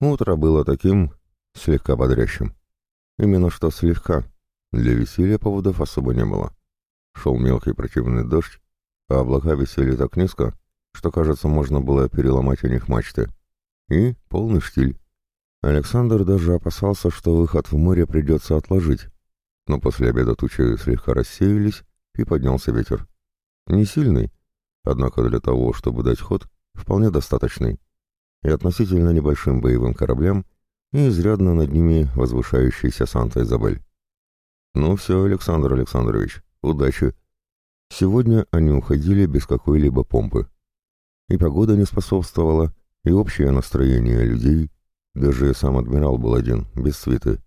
Утро было таким, слегка бодрящим. Именно что слегка. Для веселья поводов особо не было. Шел мелкий противный дождь, а облака висели так низко, что, кажется, можно было переломать у них мачты. И полный штиль. Александр даже опасался, что выход в море придется отложить, но после обеда тучи слегка рассеялись, и поднялся ветер. Не сильный, однако для того, чтобы дать ход, вполне достаточный, и относительно небольшим боевым кораблям, и изрядно над ними возвышающийся Санта-Изабель. Ну все, Александр Александрович, удачи. Сегодня они уходили без какой-либо помпы. И погода не способствовала, и общее настроение людей, даже сам адмирал был один, без свиты.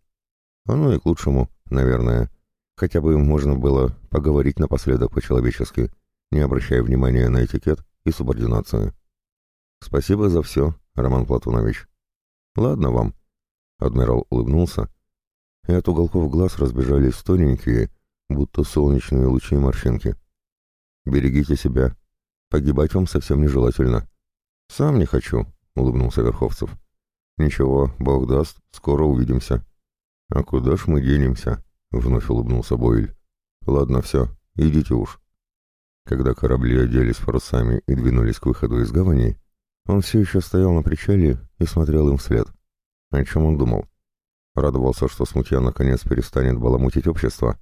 Оно и к лучшему, наверное. Хотя бы можно было поговорить напоследок по-человечески, не обращая внимания на этикет и субординацию. Спасибо за все, Роман Платонович. Ладно вам. Адмирал улыбнулся, и от уголков глаз разбежались тоненькие, будто солнечные лучи морщинки. Берегите себя. Погибать вам совсем нежелательно. Сам не хочу, улыбнулся Верховцев. Ничего, Бог даст, скоро увидимся. А куда ж мы денемся? Вновь улыбнулся Бойль. Ладно, все, идите уж. Когда корабли оделись парусами и двинулись к выходу из гавани, он все еще стоял на причале и смотрел им вслед. О чем он думал? Радовался, что смутья наконец перестанет баламутить общество.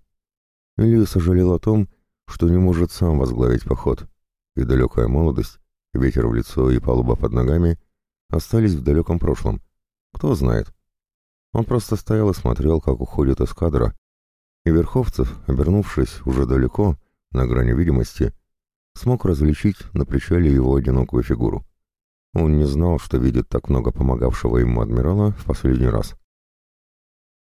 Или сожалел о том, что не может сам возглавить поход, и далекая молодость, ветер в лицо и палуба под ногами остались в далеком прошлом. Кто знает. Он просто стоял и смотрел, как уходит эскадра, и Верховцев, обернувшись уже далеко, на грани видимости, смог различить на причале его одинокую фигуру. Он не знал, что видит так много помогавшего ему адмирала в последний раз.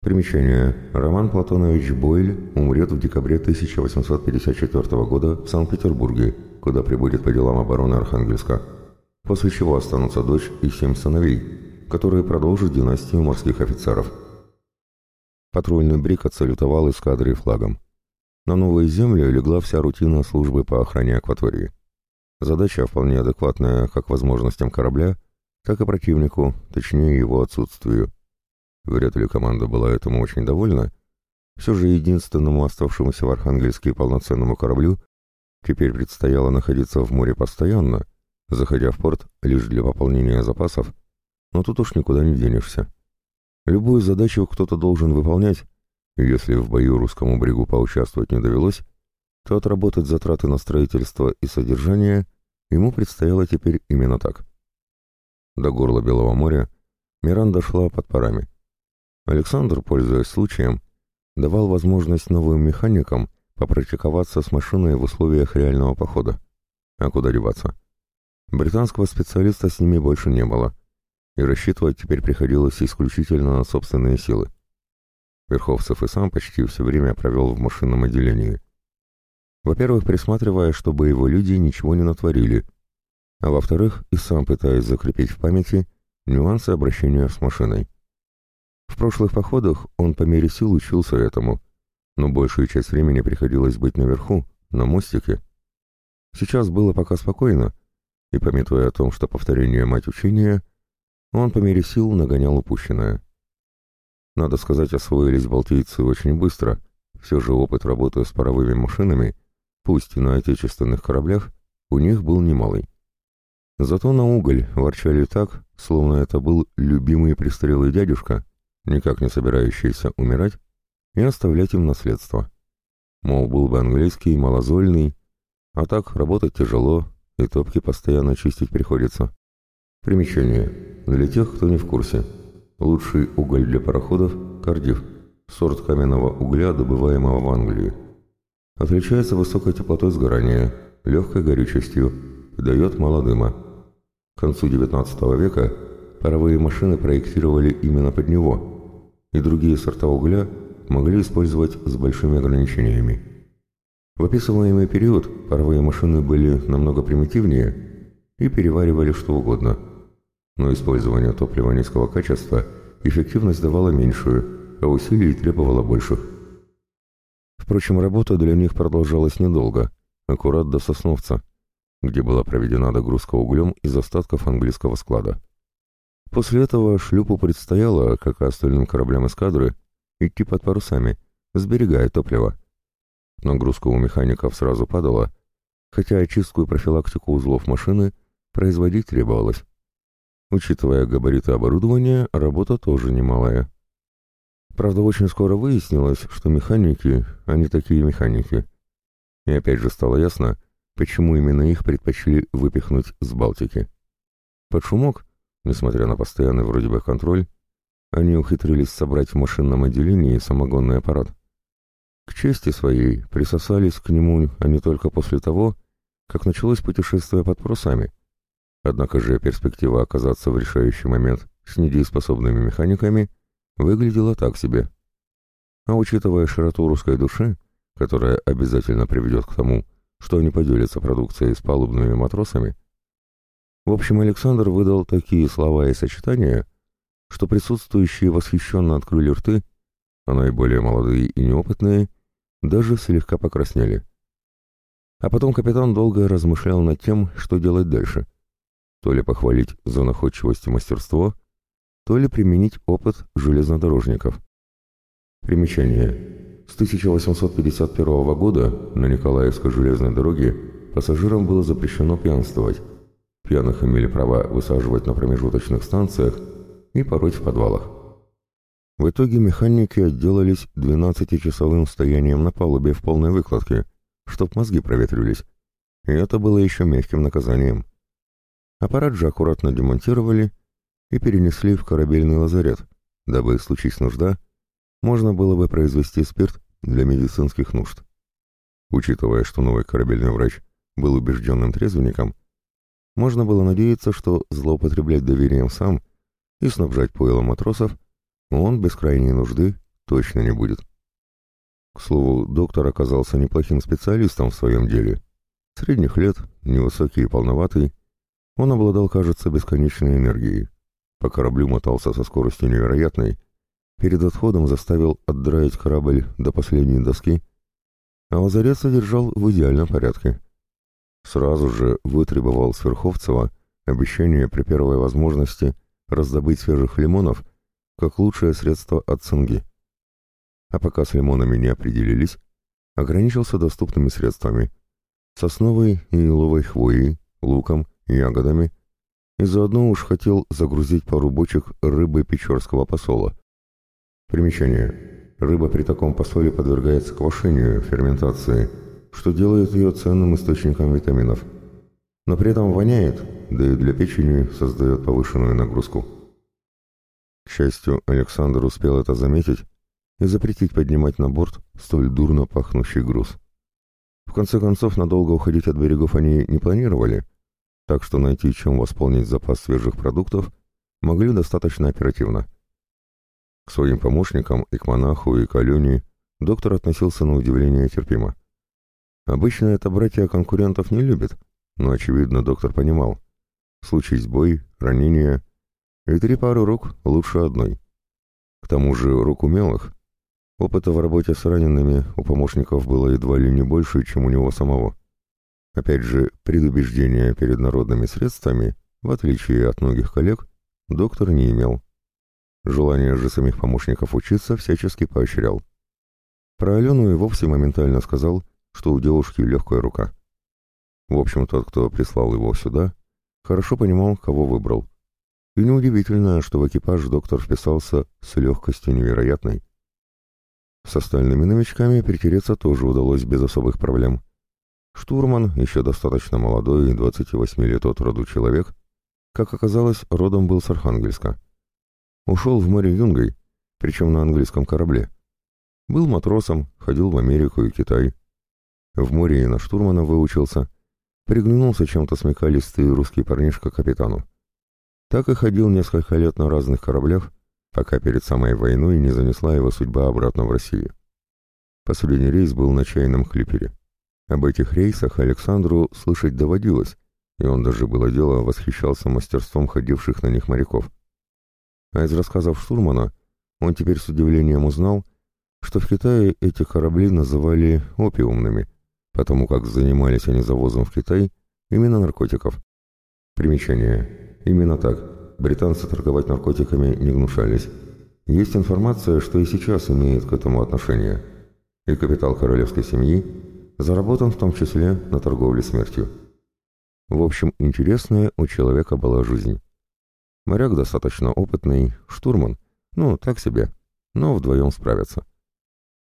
Примечание. Роман Платонович Бойль умрет в декабре 1854 года в Санкт-Петербурге, куда прибудет по делам обороны Архангельска, после чего останутся дочь и семь сыновей, которые продолжат династию морских офицеров. Патрульный брик отсалютовал эскадре флагом. На новые земли легла вся рутина службы по охране акватории. Задача вполне адекватная как возможностям корабля, так и противнику, точнее его отсутствию. Вряд ли команда была этому очень довольна. Все же единственному оставшемуся в Архангельске полноценному кораблю теперь предстояло находиться в море постоянно, заходя в порт лишь для пополнения запасов, но тут уж никуда не денешься. Любую задачу кто-то должен выполнять, если в бою русскому брегу поучаствовать не довелось, то отработать затраты на строительство и содержание ему предстояло теперь именно так. До горла Белого моря Миранда шла под парами. Александр, пользуясь случаем, давал возможность новым механикам попрактиковаться с машиной в условиях реального похода. А куда деваться? Британского специалиста с ними больше не было, и рассчитывать теперь приходилось исключительно на собственные силы. Верховцев и сам почти все время провел в машинном отделении. Во-первых, присматривая, чтобы его люди ничего не натворили, а во-вторых, и сам пытаясь закрепить в памяти нюансы обращения с машиной. В прошлых походах он по мере сил учился этому, но большую часть времени приходилось быть наверху, на мостике. Сейчас было пока спокойно, и, пометуя о том, что повторение мать учения, он по мере сил нагонял упущенное. Надо сказать, освоились балтийцы очень быстро, все же опыт работы с паровыми машинами, пусть на отечественных кораблях, у них был немалый. Зато на уголь ворчали так, словно это был любимый пристрелый дядюшка, никак не собирающийся умирать, и оставлять им наследство. Мол, был бы английский, малозольный, а так работать тяжело, и топки постоянно чистить приходится. Примечание. Для тех, кто не в курсе. Лучший уголь для пароходов – Кардив, сорт каменного угля, добываемого в Англии. Отличается высокой теплотой сгорания, легкой горючестью, дает мало дыма. К концу XIX века паровые машины проектировали именно под него, и другие сорта угля могли использовать с большими ограничениями. В описываемый период паровые машины были намного примитивнее и переваривали что угодно. Но использование топлива низкого качества эффективность давала меньшую, а усилий требовало больших. Впрочем, работа для них продолжалась недолго, аккурат до Сосновца, где была проведена догрузка углем из остатков английского склада. После этого шлюпу предстояло, как и остальным кораблям эскадры, идти под парусами, сберегая топливо. Нагрузка у механиков сразу падала, хотя очистку и профилактику узлов машины производить требовалось. Учитывая габариты оборудования, работа тоже немалая. Правда, очень скоро выяснилось, что механики, они такие механики. И опять же стало ясно, почему именно их предпочли выпихнуть с Балтики. Под шумок, несмотря на постоянный вроде бы контроль, они ухитрились собрать в машинном отделении самогонный аппарат. К чести своей присосались к нему они только после того, как началось путешествие под парусами. Однако же перспектива оказаться в решающий момент с недееспособными механиками выглядела так себе. А учитывая широту русской души, которая обязательно приведет к тому, что они поделятся продукцией с палубными матросами, в общем, Александр выдал такие слова и сочетания, что присутствующие восхищенно открыли рты, а наиболее молодые и неопытные даже слегка покраснели. А потом капитан долго размышлял над тем, что делать дальше. То ли похвалить за находчивость и мастерство, то ли применить опыт железнодорожников. Примечание. С 1851 года на Николаевской железной дороге пассажирам было запрещено пьянствовать. Пьяных имели право высаживать на промежуточных станциях и пороть в подвалах. В итоге механики отделались 12-часовым стоянием на палубе в полной выкладке, чтоб мозги проветрились, и это было еще мягким наказанием. Аппарат же аккуратно демонтировали и перенесли в корабельный лазарет, дабы, случись нужда, можно было бы произвести спирт для медицинских нужд. Учитывая, что новый корабельный врач был убежденным трезвенником, можно было надеяться, что злоупотреблять доверием сам и снабжать пойлом матросов он без крайней нужды точно не будет. К слову, доктор оказался неплохим специалистом в своем деле. Средних лет, невысокий и полноватый, он обладал, кажется, бесконечной энергией. По кораблю мотался со скоростью невероятной, перед отходом заставил отдраить корабль до последней доски, а лазарет содержал в идеальном порядке. Сразу же вытребовал с Верховцева обещание при первой возможности раздобыть свежих лимонов как лучшее средство от цинги. А пока с лимонами не определились, ограничился доступными средствами – сосновой и иловой хвоей, луком, ягодами – и заодно уж хотел загрузить пару бочек рыбы печорского посола. Примечание. Рыба при таком посоле подвергается квашению, ферментации, что делает ее ценным источником витаминов. Но при этом воняет, да и для печени создает повышенную нагрузку. К счастью, Александр успел это заметить и запретить поднимать на борт столь дурно пахнущий груз. В конце концов, надолго уходить от берегов они не планировали, так что найти, чем восполнить запас свежих продуктов, могли достаточно оперативно. К своим помощникам, и к монаху, и к Алене доктор относился на удивление терпимо. Обычно это братья конкурентов не любят, но, очевидно, доктор понимал. Случись бой, ранение, и три пары рук лучше одной. К тому же рук умелых. Опыта в работе с ранеными у помощников было едва ли не больше, чем у него самого. Опять же, предубеждения перед народными средствами, в отличие от многих коллег, доктор не имел. Желание же самих помощников учиться всячески поощрял. Про Алену и вовсе моментально сказал, что у девушки легкая рука. В общем, тот, кто прислал его сюда, хорошо понимал, кого выбрал. И неудивительно, что в экипаж доктор вписался с легкостью невероятной. С остальными новичками притереться тоже удалось без особых проблем. Штурман, еще достаточно молодой, 28 лет от роду человек, как оказалось, родом был с Архангельска. Ушел в море юнгой, причем на английском корабле. Был матросом, ходил в Америку и Китай. В море и на штурмана выучился. Приглянулся чем-то смекалистый русский парнишка капитану. Так и ходил несколько лет на разных кораблях, пока перед самой войной не занесла его судьба обратно в Россию. Последний рейс был на чайном клипере. Об этих рейсах Александру слышать доводилось, и он даже было дело восхищался мастерством ходивших на них моряков. А из рассказов штурмана он теперь с удивлением узнал, что в Китае эти корабли называли опиумными, потому как занимались они завозом в Китай именно наркотиков. Примечание. Именно так. британцы торговать наркотиками не гнушались. Есть информация, что и сейчас имеет к этому отношение. И капитал королевской семьи заработан в том числе на торговле смертью. В общем, интересная у человека была жизнь. Моряк достаточно опытный, штурман, ну, так себе, но вдвоем справятся.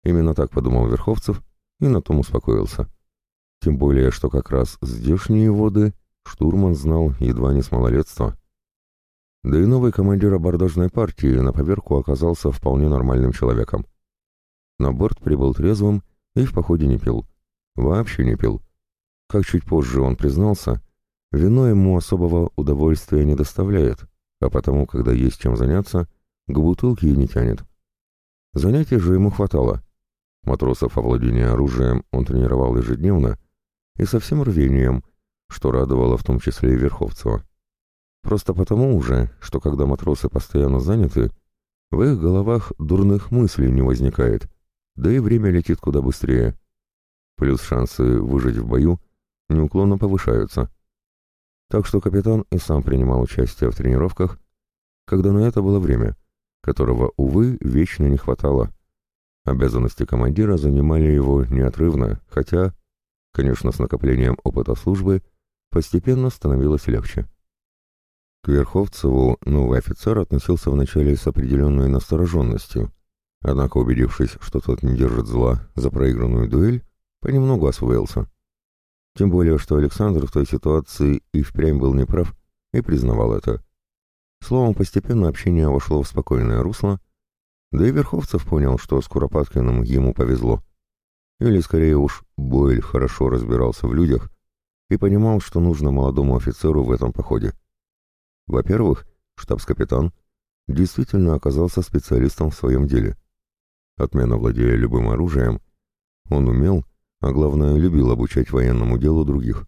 Именно так подумал Верховцев и на том успокоился. Тем более, что как раз здешние воды штурман знал едва не с малолетства. Да и новый командир абордажной партии на поверку оказался вполне нормальным человеком. На борт прибыл трезвым и в походе не пил. Вообще не пил. Как чуть позже он признался, вино ему особого удовольствия не доставляет, а потому, когда есть чем заняться, к бутылке и не тянет. Занятий же ему хватало. Матросов овладения оружием он тренировал ежедневно и со всем рвением, что радовало в том числе и Верховцева. Просто потому уже, что когда матросы постоянно заняты, в их головах дурных мыслей не возникает, да и время летит куда быстрее. Плюс шансы выжить в бою неуклонно повышаются. Так что капитан и сам принимал участие в тренировках, когда на это было время, которого, увы, вечно не хватало. Обязанности командира занимали его неотрывно, хотя, конечно, с накоплением опыта службы постепенно становилось легче. К Верховцеву новый офицер относился вначале с определенной настороженностью, однако, убедившись, что тот не держит зла за проигранную дуэль, понемногу освоился. Тем более, что Александр в той ситуации и впрямь был неправ и признавал это. Словом, постепенно общение вошло в спокойное русло, да и Верховцев понял, что с Куропаткиным ему повезло. Или, скорее уж, Бойль хорошо разбирался в людях и понимал, что нужно молодому офицеру в этом походе. Во-первых, штабс-капитан действительно оказался специалистом в своем деле. Отменно владея любым оружием, он умел, а главное, любил обучать военному делу других.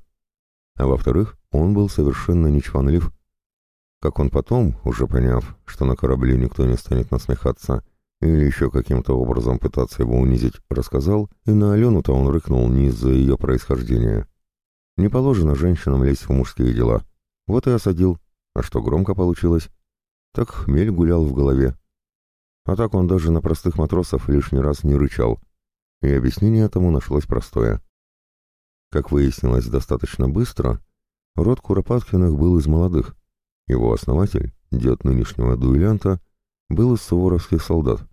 А во-вторых, он был совершенно не чванлив. Как он потом, уже поняв, что на корабле никто не станет насмехаться или еще каким-то образом пытаться его унизить, рассказал, и на Алену-то он рыкнул не из-за ее происхождения. Не положено женщинам лезть в мужские дела. Вот и осадил, а что громко получилось? Так хмель гулял в голове. А так он даже на простых матросов лишний раз не рычал. И объяснение этому нашлось простое. Как выяснилось достаточно быстро, род Куропаткиных был из молодых. Его основатель, дед нынешнего дуэлянта, был из суворовских солдат.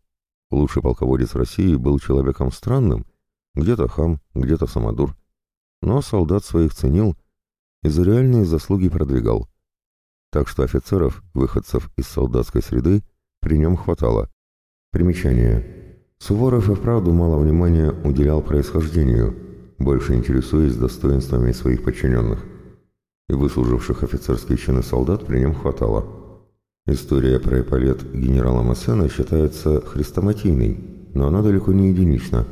Лучший полководец России был человеком странным, где-то хам, где-то самодур. Но солдат своих ценил и за реальные заслуги продвигал так что офицеров, выходцев из солдатской среды, при нем хватало. Примечание. Суворов и вправду мало внимания уделял происхождению, больше интересуясь достоинствами своих подчиненных. И выслуживших офицерские чины солдат при нем хватало. История про эполет генерала Массена считается хрестоматийной, но она далеко не единична.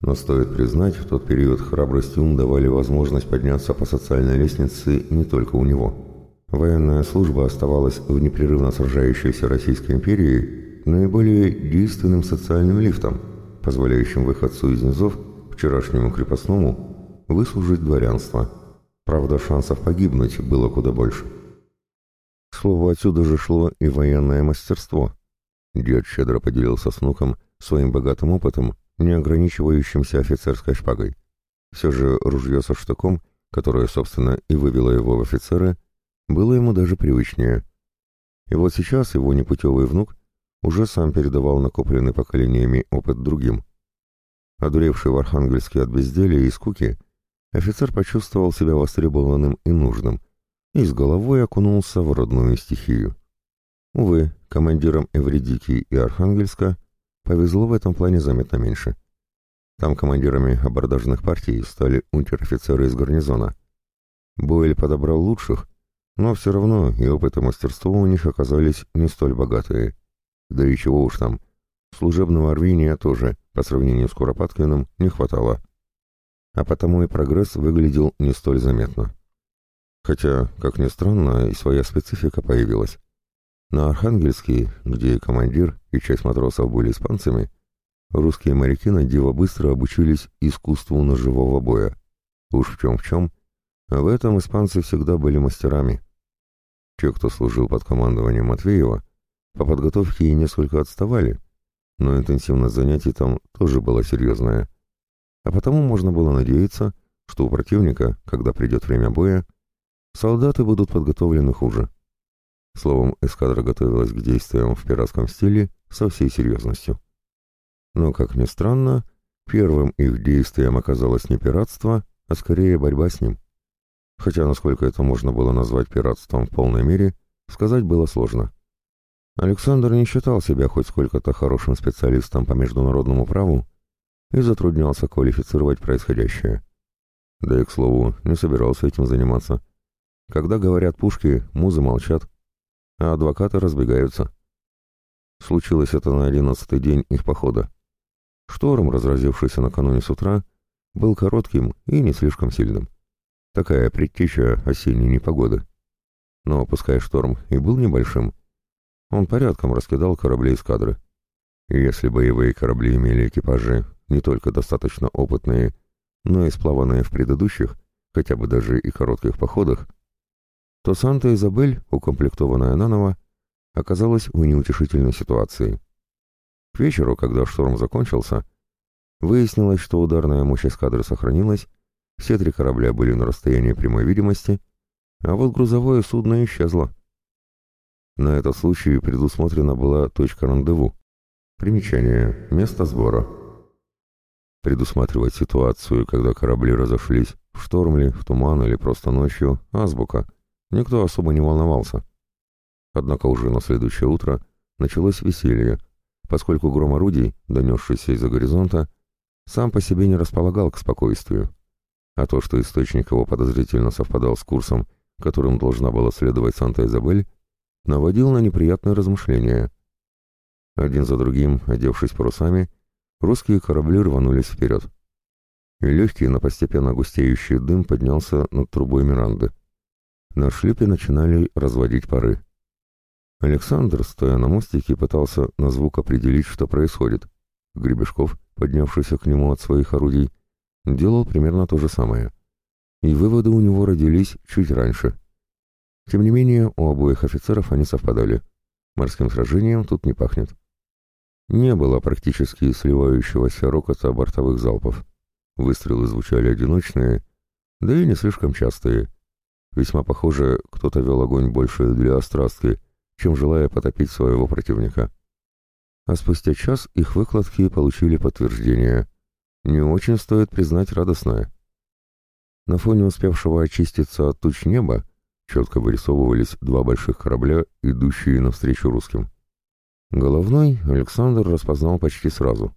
Но стоит признать, в тот период храбрость и ум давали возможность подняться по социальной лестнице не только у него. Военная служба оставалась в непрерывно сражающейся Российской империи наиболее действенным социальным лифтом, позволяющим выходцу из низов, вчерашнему крепостному, выслужить дворянство. Правда, шансов погибнуть было куда больше. К слову, отсюда же шло и военное мастерство. Дед щедро поделился с внуком своим богатым опытом, не ограничивающимся офицерской шпагой. Все же ружье со штыком, которое, собственно, и вывело его в офицеры, было ему даже привычнее. И вот сейчас его непутевый внук уже сам передавал накопленный поколениями опыт другим. Одуревший в Архангельске от безделия и скуки, офицер почувствовал себя востребованным и нужным, и с головой окунулся в родную стихию. Увы, командирам Эвредики и Архангельска повезло в этом плане заметно меньше. Там командирами абордажных партий стали унтер-офицеры из гарнизона. Бойль подобрал лучших, но все равно и опыт и мастерство у них оказались не столь богатые. Да и чего уж там, служебного рвения тоже, по сравнению с Куропаткиным, не хватало. А потому и прогресс выглядел не столь заметно. Хотя, как ни странно, и своя специфика появилась. На Архангельске, где и командир, и часть матросов были испанцами, русские моряки на диво быстро обучились искусству ножевого боя. Уж в чем в чем, а в этом испанцы всегда были мастерами. Те, кто служил под командованием Матвеева, по подготовке и несколько отставали, но интенсивность занятий там тоже была серьезная. А потому можно было надеяться, что у противника, когда придет время боя, солдаты будут подготовлены хуже. Словом, эскадра готовилась к действиям в пиратском стиле со всей серьезностью. Но, как ни странно, первым их действием оказалось не пиратство, а скорее борьба с ним. Хотя, насколько это можно было назвать пиратством в полной мере, сказать было сложно. Александр не считал себя хоть сколько-то хорошим специалистом по международному праву и затруднялся квалифицировать происходящее. Да и, к слову, не собирался этим заниматься. Когда говорят пушки, музы молчат, а адвокаты разбегаются. Случилось это на одиннадцатый день их похода. Шторм, разразившийся накануне с утра, был коротким и не слишком сильным. Такая предтеча осенней непогоды. Но пускай шторм и был небольшим, он порядком раскидал корабли эскадры. И если боевые корабли имели экипажи не только достаточно опытные, но и сплаванные в предыдущих, хотя бы даже и коротких походах, то Санта-Изабель, укомплектованная наново, оказалась в неутешительной ситуации. К вечеру, когда шторм закончился, выяснилось, что ударная мощь эскадры сохранилась, все три корабля были на расстоянии прямой видимости, а вот грузовое судно исчезло. На этот случай предусмотрена была точка рандеву. Примечание. Место сбора. Предусматривать ситуацию, когда корабли разошлись в шторм ли, в туман или просто ночью, азбука. Никто особо не волновался. Однако уже на следующее утро началось веселье, поскольку гром орудий, донесшийся из-за горизонта, сам по себе не располагал к спокойствию. А то, что источник его подозрительно совпадал с курсом, которым должна была следовать Санта-Изабель, наводил на неприятные размышления. Один за другим, одевшись парусами, русские корабли рванулись вперед. И легкий, но постепенно густеющий дым поднялся над трубой Миранды. На шлюпе начинали разводить пары. Александр, стоя на мостике, пытался на звук определить, что происходит. Гребешков, поднявшийся к нему от своих орудий, делал примерно то же самое. И выводы у него родились чуть раньше. Тем не менее, у обоих офицеров они совпадали. Морским сражением тут не пахнет. Не было практически сливающегося рокота бортовых залпов. Выстрелы звучали одиночные, да и не слишком частые. Весьма похоже, кто-то вел огонь больше для острастки, чем желая потопить своего противника. А спустя час их выкладки получили подтверждение. Не очень стоит признать радостное. На фоне успевшего очиститься от туч неба четко вырисовывались два больших корабля, идущие навстречу русским. Головной Александр распознал почти сразу.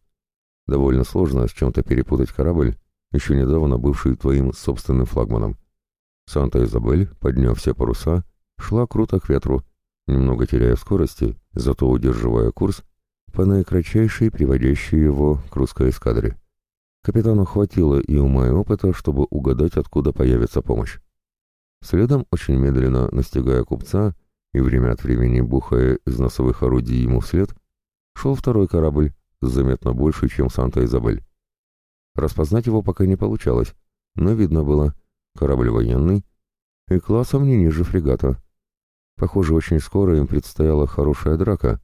Довольно сложно с чем-то перепутать корабль, еще недавно бывший твоим собственным флагманом. Санта-Изабель, подняв все паруса, шла круто к ветру, немного теряя скорости, зато удерживая курс по наикратчайшей, приводящей его к русской эскадре. Капитану хватило и ума и опыта, чтобы угадать, откуда появится помощь. Следом, очень медленно настигая купца и время от времени бухая из носовых орудий ему вслед, шел второй корабль, заметно больше, чем Санта-Изабель. Распознать его пока не получалось, но видно было, корабль военный и классом не ниже фрегата. Похоже, очень скоро им предстояла хорошая драка,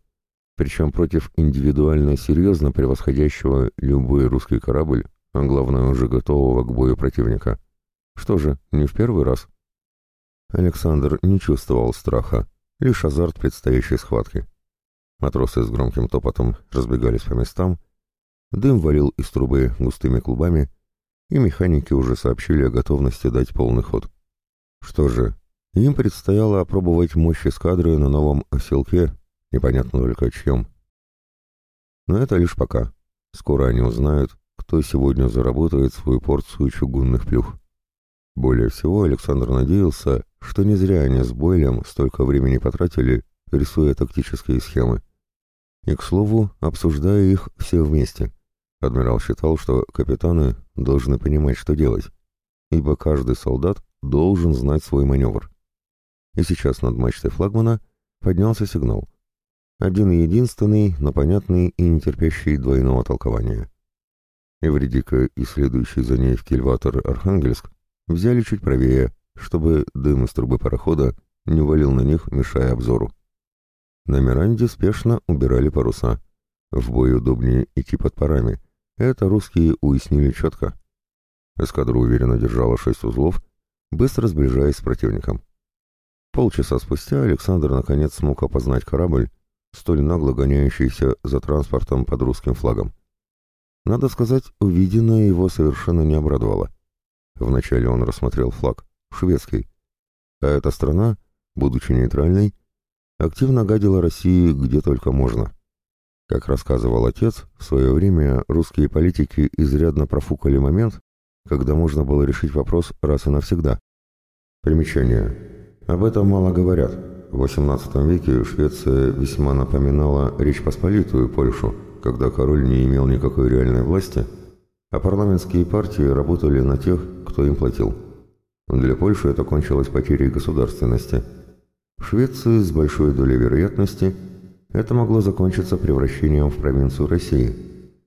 причем против индивидуально серьезно превосходящего любой русский корабль, а главное уже готового к бою противника. Что же, не в первый раз. Александр не чувствовал страха, лишь азарт предстоящей схватки. Матросы с громким топотом разбегались по местам, дым валил из трубы густыми клубами, и механики уже сообщили о готовности дать полный ход. Что же, им предстояло опробовать мощь эскадры на новом оселке, непонятно только чьем. Но это лишь пока. Скоро они узнают, кто сегодня заработает свою порцию чугунных плюх. Более всего Александр надеялся, что не зря они с Бойлем столько времени потратили, рисуя тактические схемы. И, к слову, обсуждая их все вместе. Адмирал считал, что капитаны должны понимать, что делать, ибо каждый солдат должен знать свой маневр. И сейчас над мачтой флагмана поднялся сигнал. Один и единственный, но понятный и не терпящий двойного толкования. Эвредика и следующий за ней в кильватор Архангельск взяли чуть правее, чтобы дым из трубы парохода не валил на них, мешая обзору. На Миранде спешно убирали паруса. В бой удобнее идти под парами. Это русские уяснили четко. Эскадра уверенно держала шесть узлов, быстро сближаясь с противником. Полчаса спустя Александр наконец смог опознать корабль, столь нагло гоняющийся за транспортом под русским флагом. Надо сказать, увиденное его совершенно не обрадовало. Вначале он рассмотрел флаг, шведский, а эта страна, будучи нейтральной, активно гадила России где только можно. Как рассказывал отец, в свое время русские политики изрядно профукали момент, когда можно было решить вопрос раз и навсегда. Примечание. Об этом мало говорят. В XVIII веке Швеция весьма напоминала Речь Посполитую, Польшу, когда король не имел никакой реальной власти, а парламентские партии работали на тех, кто им платил. Для Польши это кончилось потерей государственности. В Швеции с большой долей вероятности это могло закончиться превращением в провинцию России.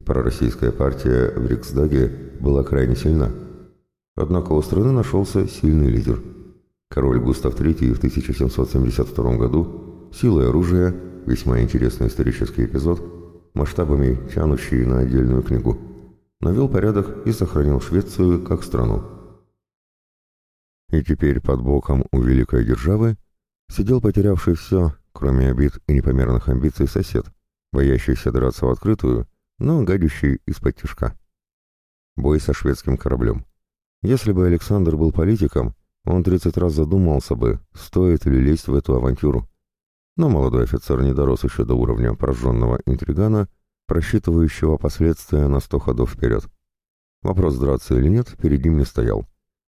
Пророссийская партия в Риксдаге была крайне сильна. Однако у страны нашелся сильный лидер. Король Густав III в 1772 году силой оружия, весьма интересный исторический эпизод, масштабами тянущий на отдельную книгу, навел порядок и сохранил Швецию как страну. И теперь под боком у великой державы сидел потерявший все, кроме обид и непомерных амбиций сосед, боящийся драться в открытую, но гадящий из-под тяжка. Бой со шведским кораблем. Если бы Александр был политиком, он тридцать раз задумался бы, стоит ли лезть в эту авантюру. Но молодой офицер не дорос еще до уровня пораженного интригана, просчитывающего последствия на сто ходов вперед. Вопрос, драться или нет, перед ним не стоял.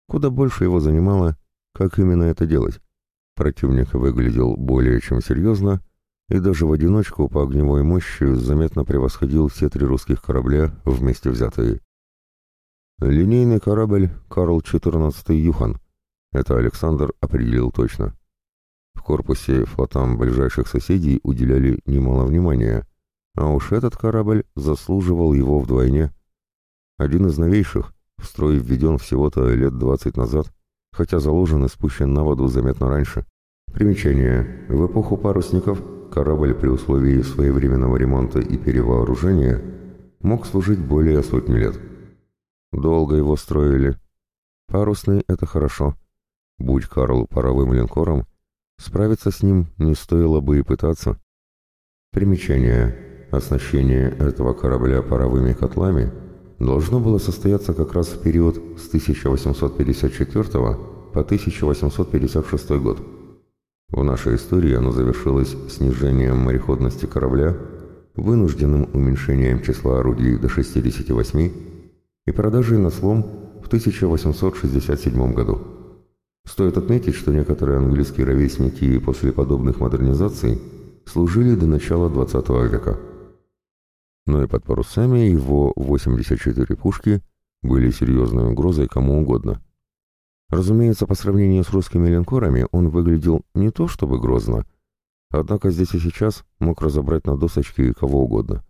Куда больше его занимало, как именно это делать. Противник выглядел более чем серьезно, и даже в одиночку по огневой мощи заметно превосходил все три русских корабля вместе взятые. Линейный корабль «Карл XIV Юхан». Это Александр определил точно. В корпусе флотам ближайших соседей уделяли немало внимания, а уж этот корабль заслуживал его вдвойне. Один из новейших, в строй введен всего-то лет 20 назад, хотя заложен и спущен на воду заметно раньше. Примечание. В эпоху парусников корабль при условии своевременного ремонта и перевооружения мог служить более сотни лет. Долго его строили. Парусный — это хорошо. Будь Карл паровым линкором, справиться с ним не стоило бы и пытаться. Примечание. Оснащение этого корабля паровыми котлами — должно было состояться как раз в период с 1854 по 1856 год. В нашей истории оно завершилось снижением мореходности корабля, вынужденным уменьшением числа орудий до 68 и продажей на слом в 1867 году. Стоит отметить, что некоторые английские ровесники после подобных модернизаций служили до начала XX века но и под парусами его 84 пушки были серьезной угрозой кому угодно. Разумеется, по сравнению с русскими линкорами он выглядел не то чтобы грозно, однако здесь и сейчас мог разобрать на досочке кого угодно.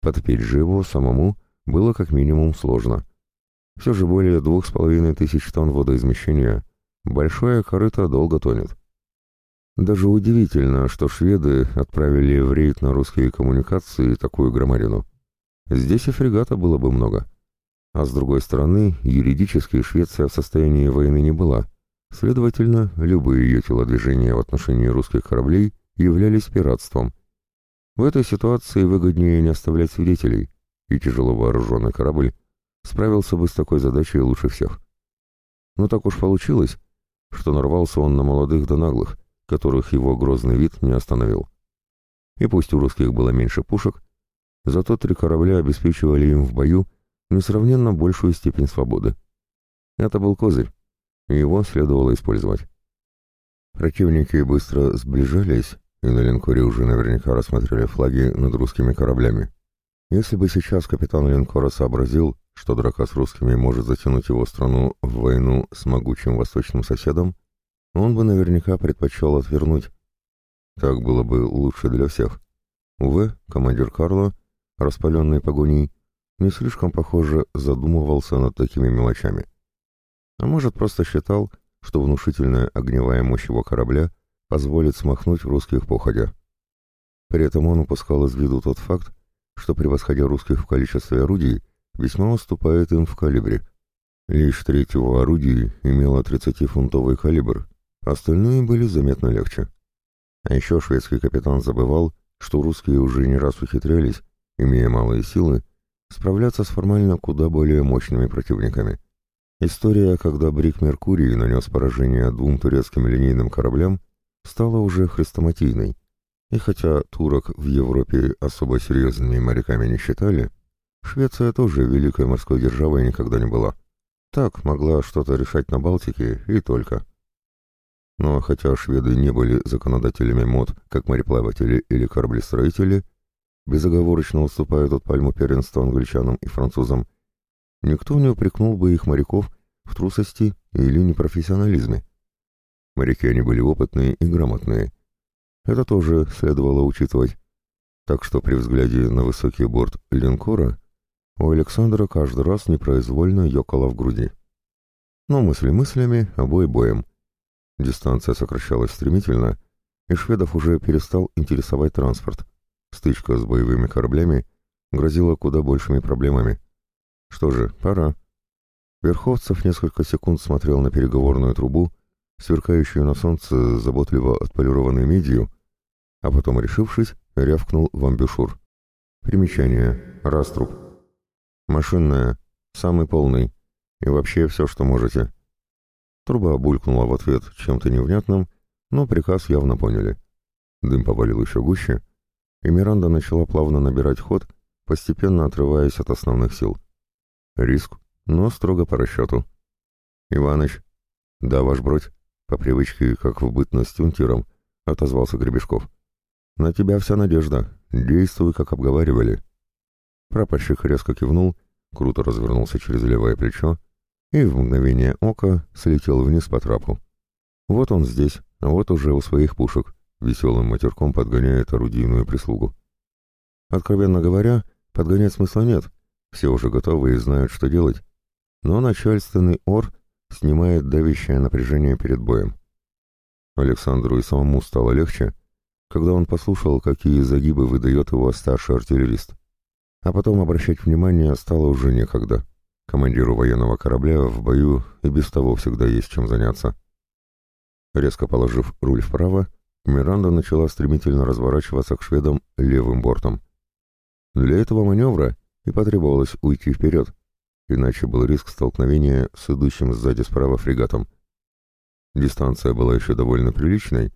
Подпеть же его самому было как минимум сложно. Все же более двух с половиной тысяч тонн водоизмещения, большое корыто долго тонет. Даже удивительно, что шведы отправили в рейд на русские коммуникации такую громадину. Здесь и фрегата было бы много. А с другой стороны, юридически Швеция в состоянии войны не была. Следовательно, любые ее телодвижения в отношении русских кораблей являлись пиратством. В этой ситуации выгоднее не оставлять свидетелей, и тяжело вооруженный корабль справился бы с такой задачей лучше всех. Но так уж получилось, что нарвался он на молодых да наглых, которых его грозный вид не остановил. И пусть у русских было меньше пушек, зато три корабля обеспечивали им в бою несравненно большую степень свободы. Это был козырь, и его следовало использовать. Противники быстро сближались, и на линкоре уже наверняка рассмотрели флаги над русскими кораблями. Если бы сейчас капитан линкора сообразил, что драка с русскими может затянуть его страну в войну с могучим восточным соседом, он бы наверняка предпочел отвернуть. Так было бы лучше для всех. Увы, командир Карло, распаленный погоней, не слишком, похоже, задумывался над такими мелочами. А может, просто считал, что внушительная огневая мощь его корабля позволит смахнуть русских походя. При этом он упускал из виду тот факт, что, превосходя русских в количестве орудий, весьма уступает им в калибре. Лишь треть его орудий имело 30-фунтовый калибр, остальные были заметно легче. А еще шведский капитан забывал, что русские уже не раз ухитрялись, имея малые силы, справляться с формально куда более мощными противниками. История, когда Брик Меркурий нанес поражение двум турецким линейным кораблям, стала уже хрестоматийной. И хотя турок в Европе особо серьезными моряками не считали, Швеция тоже великой морской державой никогда не была. Так могла что-то решать на Балтике и только. Но хотя шведы не были законодателями мод, как мореплаватели или кораблестроители, безоговорочно уступают от пальму первенства англичанам и французам, никто не упрекнул бы их моряков в трусости или непрофессионализме. Моряки они были опытные и грамотные. Это тоже следовало учитывать. Так что при взгляде на высокий борт линкора у Александра каждый раз непроизвольно ёкало в груди. Но мысли мыслями, а бой боем. Дистанция сокращалась стремительно, и шведов уже перестал интересовать транспорт. Стычка с боевыми кораблями грозила куда большими проблемами. Что же, пора. Верховцев несколько секунд смотрел на переговорную трубу, сверкающую на солнце заботливо отполированной медью, а потом, решившись, рявкнул в амбушюр. Примечание. Раструб. Машинная. Самый полный. И вообще все, что можете. Труба булькнула в ответ чем-то невнятным, но приказ явно поняли. Дым повалил еще гуще, и Миранда начала плавно набирать ход, постепенно отрываясь от основных сил. Риск, но строго по расчету. «Иваныч!» «Да, ваш бродь!» По привычке, как в бытность унтиром, отозвался Гребешков. «На тебя вся надежда. Действуй, как обговаривали». Прапорщик резко кивнул, круто развернулся через левое плечо и в мгновение ока слетел вниз по трапу. Вот он здесь, а вот уже у своих пушек, веселым матерком подгоняет орудийную прислугу. Откровенно говоря, подгонять смысла нет, все уже готовы и знают, что делать, но начальственный ор снимает давящее напряжение перед боем. Александру и самому стало легче, когда он послушал, какие загибы выдает его старший артиллерист. А потом обращать внимание стало уже некогда. Командиру военного корабля в бою и без того всегда есть чем заняться. Резко положив руль вправо, Миранда начала стремительно разворачиваться к шведам левым бортом. Для этого маневра и потребовалось уйти вперед, иначе был риск столкновения с идущим сзади справа фрегатом. Дистанция была еще довольно приличной,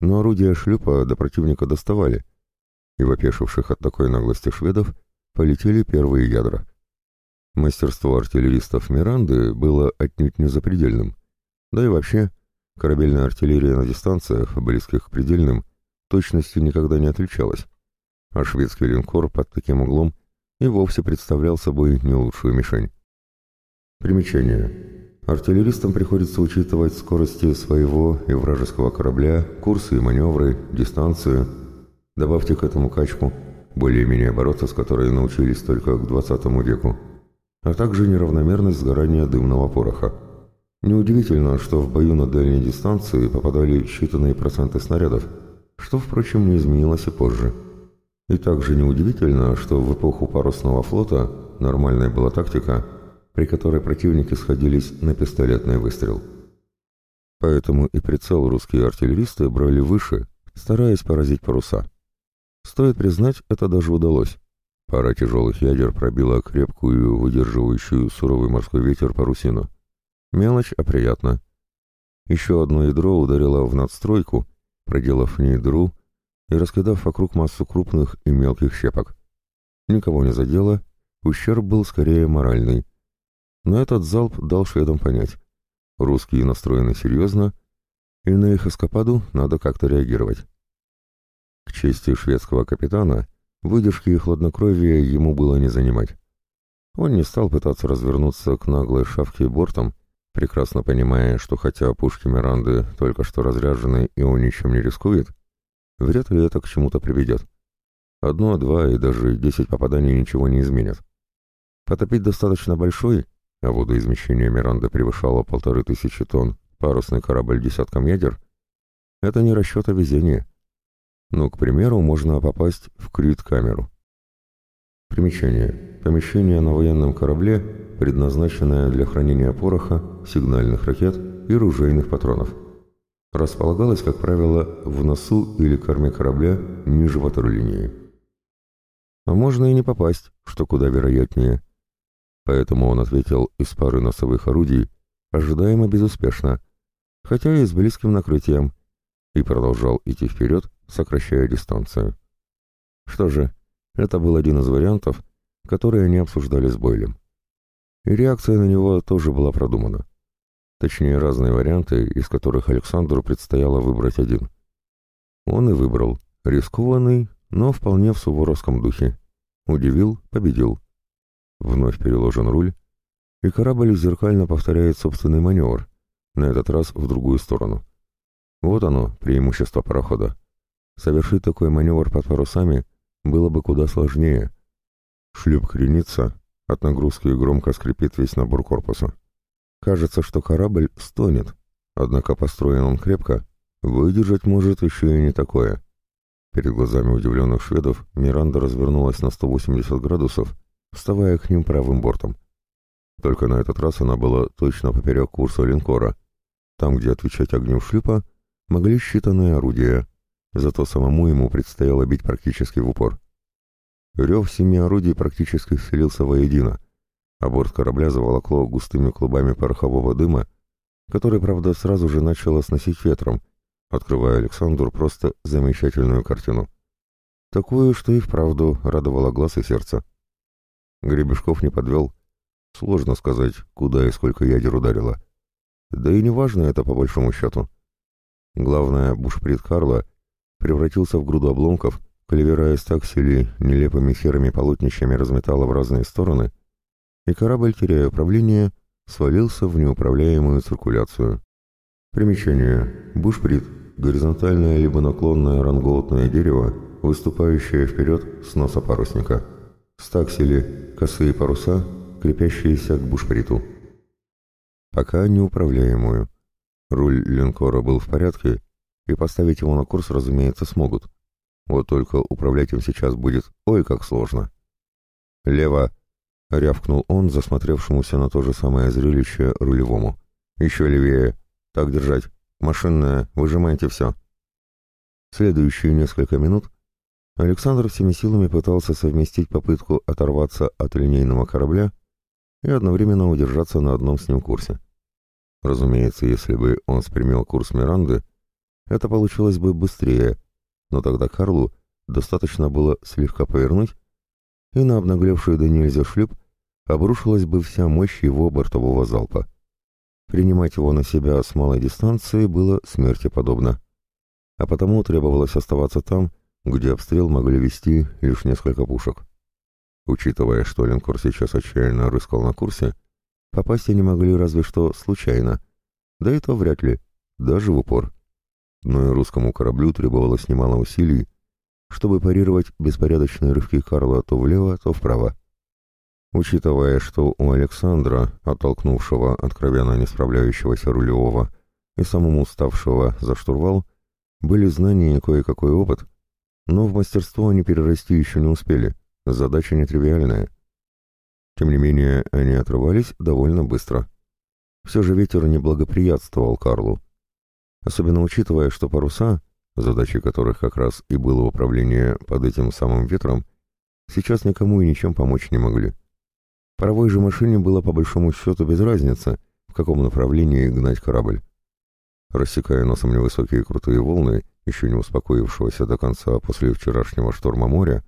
но орудия шлюпа до противника доставали, и в от такой наглости шведов полетели первые ядра. Мастерство артиллеристов Миранды было отнюдь не запредельным, да и вообще корабельная артиллерия на дистанциях, близких к предельным, точностью никогда не отличалась, а шведский линкор под таким углом – и вовсе представлял собой не лучшую мишень. Примечание. Артиллеристам приходится учитывать скорости своего и вражеского корабля, курсы и маневры, дистанцию. Добавьте к этому качку, более-менее бороться с которой научились только к 20 веку, а также неравномерность сгорания дымного пороха. Неудивительно, что в бою на дальней дистанции попадали считанные проценты снарядов, что, впрочем, не изменилось и позже. И также неудивительно, что в эпоху парусного флота нормальная была тактика, при которой противники сходились на пистолетный выстрел. Поэтому и прицел русские артиллеристы брали выше, стараясь поразить паруса. Стоит признать, это даже удалось. Пара тяжелых ядер пробила крепкую, выдерживающую суровый морской ветер парусину. Мелочь, а приятно. Еще одно ядро ударило в надстройку, проделав в ней дыру, и раскидав вокруг массу крупных и мелких щепок. Никого не задело, ущерб был скорее моральный. Но этот залп дал шведам понять. Русские настроены серьезно, и на их эскападу надо как-то реагировать. К чести шведского капитана, выдержки и хладнокровия ему было не занимать. Он не стал пытаться развернуться к наглой шавке бортом, прекрасно понимая, что хотя пушки Миранды только что разряжены и он ничем не рискует, Вряд ли это к чему-то приведет. Одно, два и даже десять попаданий ничего не изменят. Потопить достаточно большой, а водоизмещение Миранды превышало полторы тысячи тонн, парусный корабль десятком ядер, Это не расчет, а везение. Ну, к примеру, можно попасть в крит-камеру. Примечание. Помещение на военном корабле, предназначенное для хранения пороха, сигнальных ракет и ружейных патронов. Располагалось, как правило, в носу или корме корабля ниже ватерлинии. А можно и не попасть, что куда вероятнее. Поэтому он ответил из пары носовых орудий, ожидаемо безуспешно, хотя и с близким накрытием, и продолжал идти вперед, сокращая дистанцию. Что же, это был один из вариантов, которые они обсуждали с Бойлем. И реакция на него тоже была продумана. Точнее, разные варианты, из которых Александру предстояло выбрать один. Он и выбрал. Рискованный, но вполне в суворовском духе. Удивил, победил. Вновь переложен руль, и корабль зеркально повторяет собственный маневр, на этот раз в другую сторону. Вот оно, преимущество парохода. Совершить такой маневр под парусами было бы куда сложнее. Шлюп кренится, от нагрузки громко скрипит весь набор корпуса. Кажется, что корабль стонет, однако построен он крепко, выдержать может еще и не такое. Перед глазами удивленных шведов Миранда развернулась на 180 градусов, вставая к ним правым бортом. Только на этот раз она была точно поперек курса линкора, там, где отвечать огнем шлюпа могли считанные орудия, зато самому ему предстояло бить практически в упор. Рев семи орудий практически слился воедино, а борт корабля заволокло густыми клубами порохового дыма, который, правда, сразу же начало сносить ветром, открывая Александру просто замечательную картину. Такую, что и вправду радовало глаз и сердце. Гребешков не подвел. Сложно сказать, куда и сколько ядер ударило. Да и неважно это по большому счету. Главное, бушприт Карла превратился в груду обломков, клевера из таксили нелепыми серыми полотнищами разметало в разные стороны, и корабль, теряя управление, свалился в неуправляемую циркуляцию. Примечание. Бушприт – горизонтальное либо наклонное рангоутное дерево, выступающее вперед с носа парусника. Стаксели – косые паруса, крепящиеся к бушприту. Пока неуправляемую. Руль линкора был в порядке, и поставить его на курс, разумеется, смогут. Вот только управлять им сейчас будет ой как сложно. «Лево!» — рявкнул он, засмотревшемуся на то же самое зрелище рулевому. «Еще левее! Так держать! Машинная, выжимайте все!» Следующие несколько минут Александр всеми силами пытался совместить попытку оторваться от линейного корабля и одновременно удержаться на одном с ним курсе. Разумеется, если бы он спрямил курс Миранды, это получилось бы быстрее, но тогда Карлу достаточно было слегка повернуть, и на обнаглевший до нельзя шлюп обрушилась бы вся мощь его бортового залпа. Принимать его на себя с малой дистанции было смерти подобно. А потому требовалось оставаться там, где обстрел могли вести лишь несколько пушек. Учитывая, что линкор сейчас отчаянно рыскал на курсе, Попасть они могли разве что случайно. Да и то вряд ли, даже в упор. Но и русскому кораблю требовалось немало усилий, чтобы парировать беспорядочные рывки Карла то влево, то вправо. Учитывая, что у Александра, оттолкнувшего откровенно не справляющегося рулевого и самому уставшего за штурвал, были знания и кое-какой опыт, но в мастерство они перерасти еще не успели, задача нетривиальная. Тем не менее, они отрывались довольно быстро. Все же ветер не благоприятствовал Карлу. Особенно учитывая, что паруса, задачей которых как раз и было управление под этим самым ветром, сейчас никому и ничем помочь не могли. Паровой же машине было по большому счету без разницы, в каком направлении гнать корабль. Рассекая носом невысокие крутые волны, еще не успокоившегося до конца после вчерашнего шторма моря,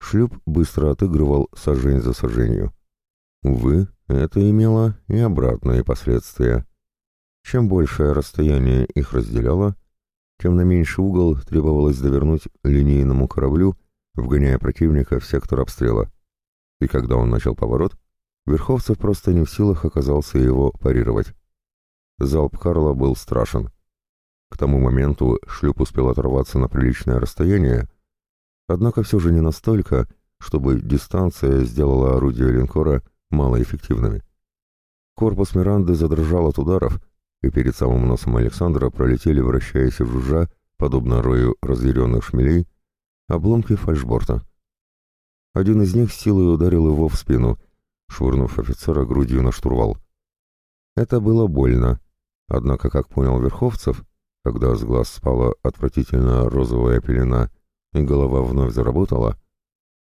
шлюп быстро отыгрывал сожжень за сожжению. Увы, это имело и обратные последствия. Чем большее расстояние их разделяло, тем на меньший угол требовалось довернуть линейному кораблю, вгоняя противника в сектор обстрела. И когда он начал поворот, Верховцев просто не в силах оказался его парировать. Залп Карла был страшен. К тому моменту шлюп успел оторваться на приличное расстояние, Однако все же не настолько, чтобы дистанция сделала орудия линкора малоэффективными. Корпус Миранды задрожал от ударов, и перед самым носом Александра пролетели, вращаясь и жужжа, подобно рою разъяренных шмелей, обломки фальшборта. Один из них силой ударил его в спину, швырнув офицера грудью на штурвал. Это было больно, однако, как понял Верховцев, когда с глаз спала отвратительно розовая пелена и голова вновь заработала,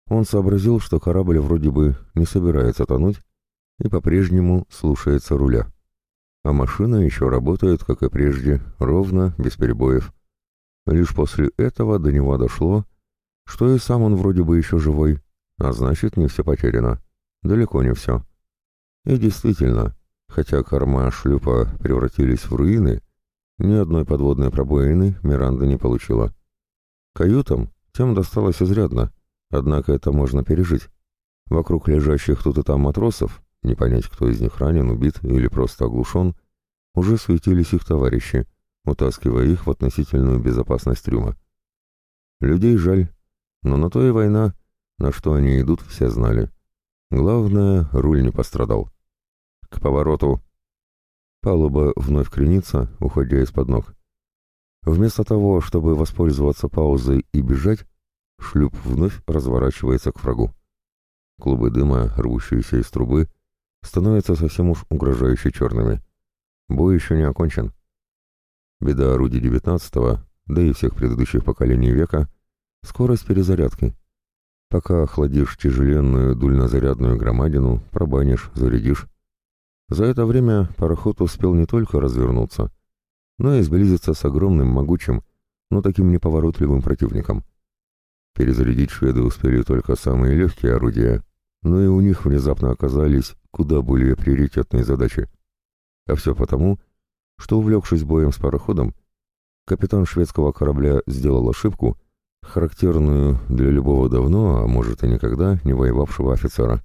он сообразил, что корабль вроде бы не собирается тонуть и по-прежнему слушается руля. А машина еще работает, как и прежде, ровно, без перебоев. Лишь после этого до него дошло, что и сам он вроде бы еще живой, а значит, не все потеряно. Далеко не все. И действительно, хотя корма шлюпа превратились в руины, ни одной подводной пробоины Миранда не получила. Каютам тем досталось изрядно, однако это можно пережить. Вокруг лежащих тут и там матросов, не понять, кто из них ранен, убит или просто оглушен, уже суетились их товарищи, утаскивая их в относительную безопасность трюма. Людей жаль, но на то и война, на что они идут, все знали. Главное, руль не пострадал. К повороту. Палуба вновь кренится, уходя из-под ног. Вместо того, чтобы воспользоваться паузой и бежать, шлюп вновь разворачивается к врагу. Клубы дыма, рвущиеся из трубы, становятся совсем уж угрожающе черными. Бой еще не окончен. Беда орудий девятнадцатого, да и всех предыдущих поколений века — скорость перезарядки. Пока охладишь тяжеленную дульнозарядную громадину, пробанишь, зарядишь. За это время пароход успел не только развернуться, но и сблизиться с огромным, могучим, но таким неповоротливым противником. Перезарядить шведы успели только самые легкие орудия, но и у них внезапно оказались куда более приоритетные задачи. А все потому, что, увлекшись боем с пароходом, капитан шведского корабля сделал ошибку, характерную для любого давно, а может и никогда, не воевавшего офицера.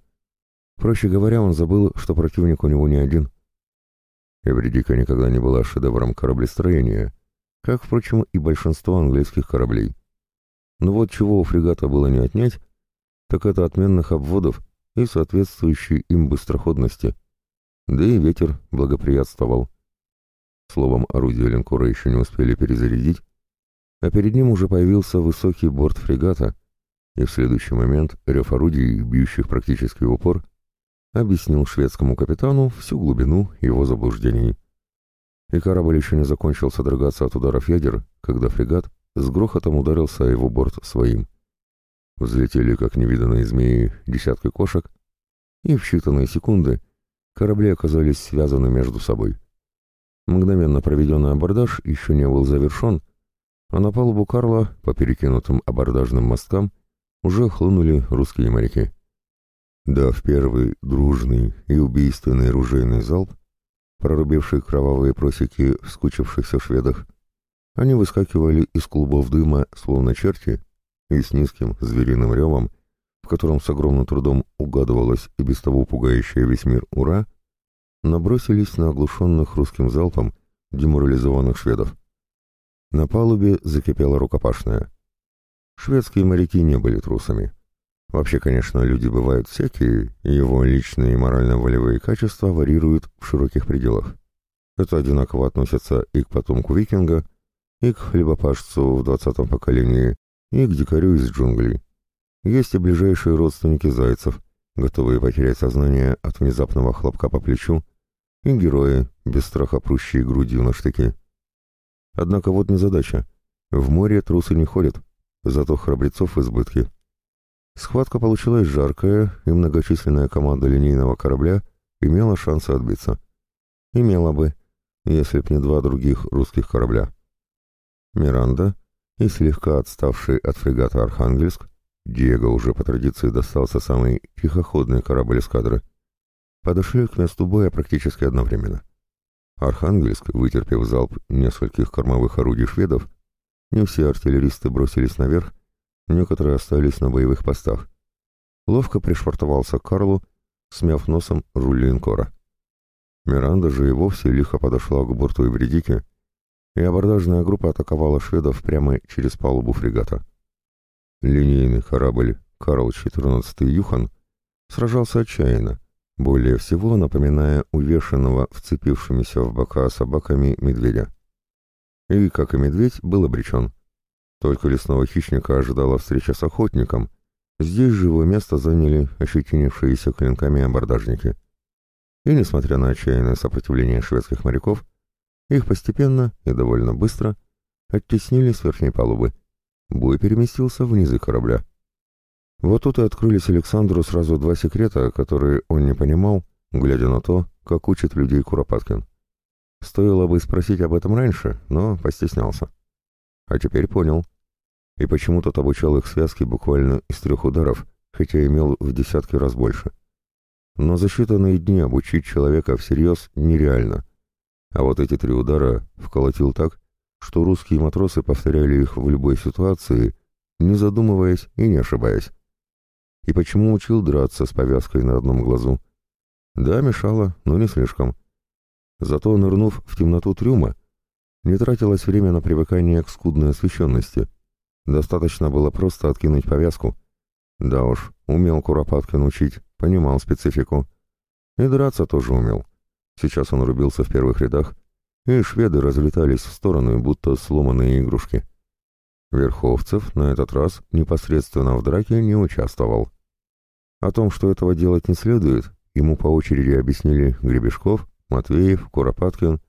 Проще говоря, он забыл, что противник у него не один. Эвредика никогда не была шедевром кораблестроения, как, впрочем, и большинство английских кораблей. Но вот чего у фрегата было не отнять, так это отменных обводов и соответствующей им быстроходности. Да и ветер благоприятствовал. Словом, орудия линкора еще не успели перезарядить, а перед ним уже появился высокий борт фрегата, и в следующий момент рев орудий, бьющих практически в упор, объяснил шведскому капитану всю глубину его заблуждений. И корабль еще не закончил содрогаться от ударов ядер, когда фрегат с грохотом ударился о его борт своим. Взлетели, как невиданные змеи, десятки кошек, и в считанные секунды корабли оказались связаны между собой. Мгновенно проведенный абордаж еще не был завершен, а на палубу Карла по перекинутым абордажным мосткам уже хлынули русские моряки. Да, в первый дружный и убийственный ружейный залп, прорубивший кровавые просеки в скучившихся шведах, они выскакивали из клубов дыма, словно черти, и с низким звериным ревом, в котором с огромным трудом угадывалось и без того пугающее весь мир «Ура!», набросились на оглушенных русским залпом деморализованных шведов. На палубе закипела рукопашная. Шведские моряки не были трусами. Вообще, конечно, люди бывают всякие, и его личные морально-волевые качества варьируют в широких пределах. Это одинаково относится и к потомку викинга, и к хлебопашцу в двадцатом поколении, и к дикарю из джунглей. Есть и ближайшие родственники зайцев, готовые потерять сознание от внезапного хлопка по плечу, и герои, без страха прущие грудью на штыки. Однако вот незадача. В море трусы не ходят, зато храбрецов избытке. Схватка получилась жаркая, и многочисленная команда линейного корабля имела шансы отбиться. Имела бы, если б не два других русских корабля. Миранда и слегка отставший от фрегата «Архангельск», Диего уже по традиции достался самый тихоходный корабль эскадры, подошли к месту боя практически одновременно. Архангельск, вытерпев залп нескольких кормовых орудий шведов, не все артиллеристы бросились наверх, некоторые остались на боевых постах. Ловко пришвартовался к Карлу, смяв носом руль линкора. Миранда же и вовсе лихо подошла к борту Эвредики, и абордажная группа атаковала шведов прямо через палубу фрегата. Линейный корабль «Карл XIV Юхан» сражался отчаянно, более всего напоминая увешанного вцепившимися в бока собаками медведя. И, как и медведь, был обречен. Только лесного хищника ожидала встреча с охотником. Здесь же его место заняли ощетинившиеся клинками абордажники. И, несмотря на отчаянное сопротивление шведских моряков, их постепенно и довольно быстро оттеснили с верхней палубы. Бой переместился в низы корабля. Вот тут и открылись Александру сразу два секрета, которые он не понимал, глядя на то, как учит людей Куропаткин. Стоило бы спросить об этом раньше, но постеснялся. А теперь понял. И почему тот обучал их связке буквально из трех ударов, хотя имел в десятки раз больше. Но за считанные дни обучить человека всерьез нереально. А вот эти три удара вколотил так, что русские матросы повторяли их в любой ситуации, не задумываясь и не ошибаясь. И почему учил драться с повязкой на одном глазу? Да, мешало, но не слишком. Зато, нырнув в темноту трюма, не тратилось время на привыкание к скудной освещенности. Достаточно было просто откинуть повязку. Да уж, умел Куропаткин учить, понимал специфику. И драться тоже умел. Сейчас он рубился в первых рядах, и шведы разлетались в стороны, будто сломанные игрушки. Верховцев на этот раз непосредственно в драке не участвовал. О том, что этого делать не следует, ему по очереди объяснили Гребешков, Матвеев, Куропаткин,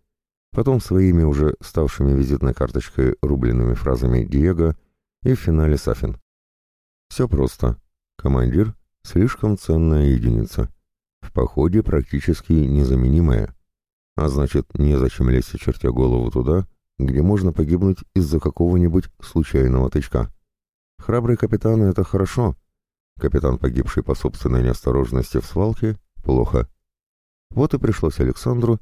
потом своими уже ставшими визитной карточкой рубленными фразами Диего и в финале Сафин. Все просто. Командир — слишком ценная единица. В походе практически незаменимая. А значит, незачем лезть, чертя голову туда, где можно погибнуть из-за какого-нибудь случайного тычка. Храбрый капитан — это хорошо. Капитан, погибший по собственной неосторожности в свалке — плохо. Вот и пришлось Александру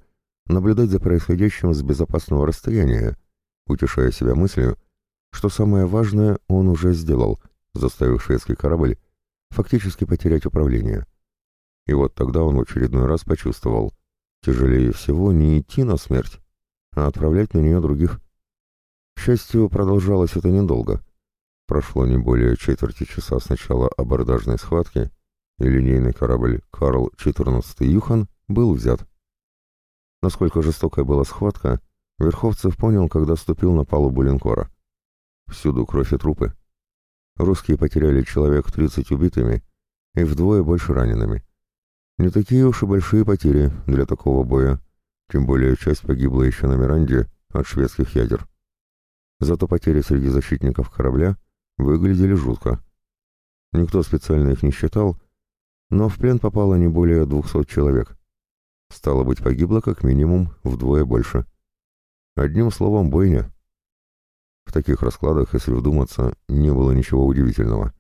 наблюдать за происходящим с безопасного расстояния, утешая себя мыслью, что самое важное он уже сделал, заставив шведский корабль фактически потерять управление. И вот тогда он в очередной раз почувствовал, тяжелее всего не идти на смерть, а отправлять на нее других. К счастью, продолжалось это недолго. Прошло не более четверти часа с начала абордажной схватки, и линейный корабль «Карл XIV Юхан» был взят. Насколько жестокая была схватка, Верховцев понял, когда ступил на палубу линкора. Всюду кровь и трупы. Русские потеряли человек 30 убитыми и вдвое больше ранеными. Не такие уж и большие потери для такого боя, тем более часть погибла еще на Миранде от шведских ядер. Зато потери среди защитников корабля выглядели жутко. Никто специально их не считал, но в плен попало не более 200 человек. Стало быть, погибло как минимум вдвое больше. Одним словом, бойня. В таких раскладах, если вдуматься, не было ничего удивительного.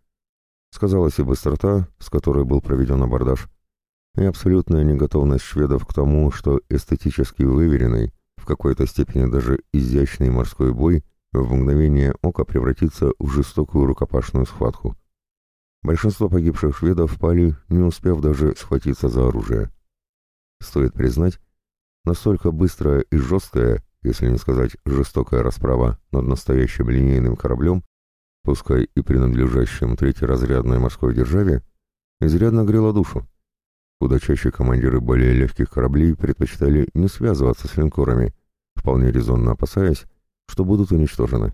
Сказалась и быстрота, с которой был проведен абордаж, и абсолютная неготовность шведов к тому, что эстетически выверенный, в какой-то степени даже изящный морской бой в мгновение ока превратится в жестокую рукопашную схватку. Большинство погибших шведов пали, не успев даже схватиться за оружие. Стоит признать, настолько быстрая и жесткая, если не сказать жестокая расправа над настоящим линейным кораблем, пускай и принадлежащим третьеразрядной морской державе, изрядно грела душу. Куда чаще командиры более легких кораблей предпочитали не связываться с линкорами, вполне резонно опасаясь, что будут уничтожены.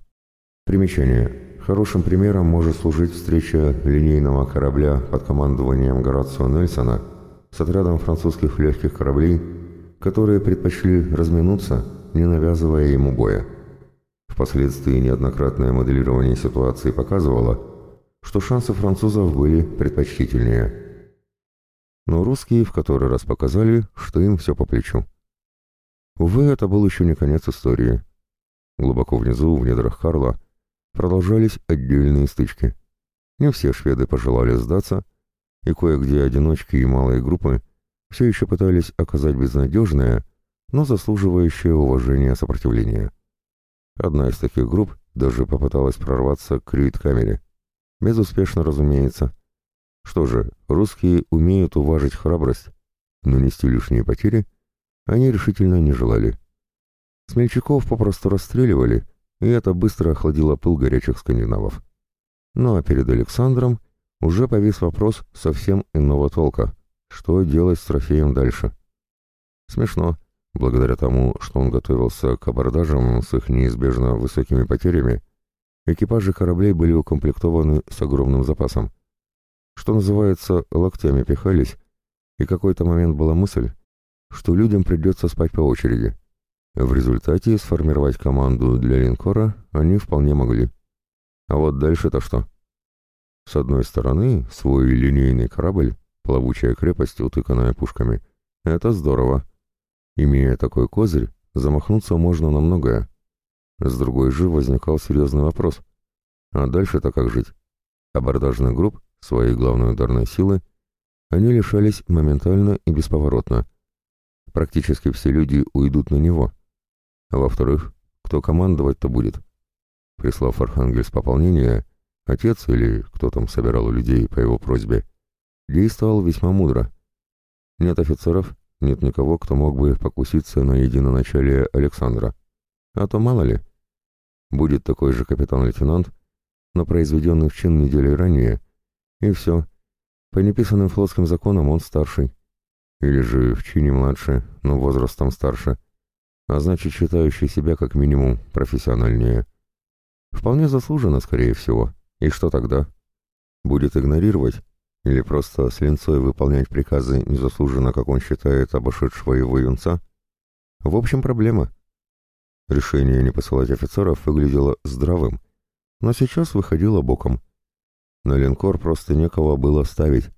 Примечание. Хорошим примером может служить встреча линейного корабля под командованием Горацио Нельсона – с отрядом французских легких кораблей, которые предпочли разминуться, не навязывая ему боя. Впоследствии неоднократное моделирование ситуации показывало, что шансы французов были предпочтительнее. Но русские в который раз показали, что им все по плечу. Увы, это был еще не конец истории. Глубоко внизу, в недрах Карла, продолжались отдельные стычки. Не все шведы пожелали сдаться, и кое-где одиночки и малые группы все еще пытались оказать безнадежное, но заслуживающее уважения сопротивление. Одна из таких групп даже попыталась прорваться к крюит-камере. Безуспешно, разумеется. Что же, русские умеют уважить храбрость, но нести лишние потери они решительно не желали. Смельчаков попросту расстреливали, и это быстро охладило пыл горячих скандинавов. Ну а перед Александром уже повис вопрос совсем иного толка. что делать с трофеем дальше. Смешно, благодаря тому, что он готовился к абордажам с их неизбежно высокими потерями, экипажи кораблей были укомплектованы с огромным запасом. Что называется, локтями пихались, и какой-то момент была мысль, что людям придется спать по очереди. В результате сформировать команду для линкора они вполне могли. А вот дальше-то что? С одной стороны, свой линейный корабль, плавучая крепость, утыканная пушками. Это здорово. Имея такой козырь, замахнуться можно на многое. С другой же возникал серьезный вопрос. А дальше-то как жить? Абордажных групп, своей главной ударной силы, они лишались моментально и бесповоротно. Практически все люди уйдут на него. А во-вторых, кто командовать-то будет? Прислав Архангельс пополнение, отец или кто там собирал людей по его просьбе, действовал весьма мудро. Нет офицеров, нет никого, кто мог бы покуситься на единоначалие Александра. А то мало ли. Будет такой же капитан-лейтенант, но произведенный в чин недели ранее, и все. По неписанным флотским законам он старший. Или же в чине младше, но возрастом старше. А значит, считающий себя как минимум профессиональнее. Вполне заслуженно, скорее всего. И что тогда? Будет игнорировать? Или просто с линцой выполнять приказы незаслуженно, как он считает, обошедшего его юнца? В общем, проблема. Решение не посылать офицеров выглядело здравым, но сейчас выходило боком. На линкор просто некого было ставить.